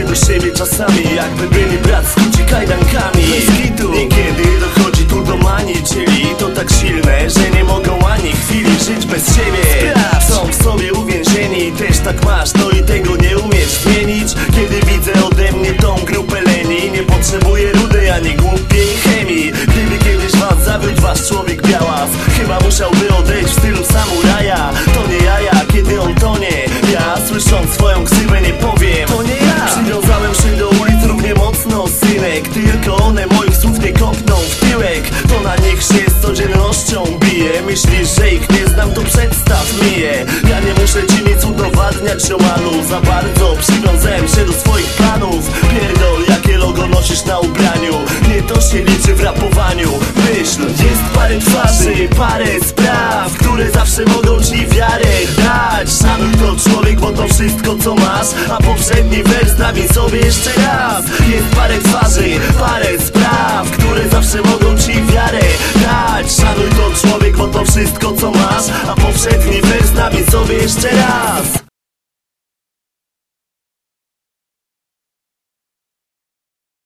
się do siebie czasami Jakby byli bratski czy kajdankami. Niekiedy dochodzi tu do manii Czyli to tak silne, że nie mogą ani chwili żyć bez siebie. Są w sobie uwięzieni, też tak masz No i tego nie umiesz zmienić. Kiedy widzę ode mnie tą grupę leni Nie potrzebuję rudej ani głupiej chemii. Gdyby kiedyś was zawiódł wasz człowiek białas Chyba musiałby odejść w stylu samuraja. To nie jaja, kiedy on tonie Ja słysząc swoją ksywę kopną w tyłek. To na nich się z codziennością bije. Myślisz, że ich nie znam, to przedstaw mi je. Ja nie muszę ci nic udowadniać, ziomalu Za bardzo przywiązałem się do swoich planów. Pierdol, jakie logo nosisz na ubraniu. Nie to się liczy w rapowaniu. Myśl, jest parę twarzy, parę spraw Które zawsze mogą ci wiarę masz A poprzedni wers nawiń sobie jeszcze raz. Jest parę twarzy, parę spraw Które zawsze mogą ci wiarę dać. Szanuj to człowiek, bo to wszystko co masz A poprzedni wers nawiń sobie jeszcze raz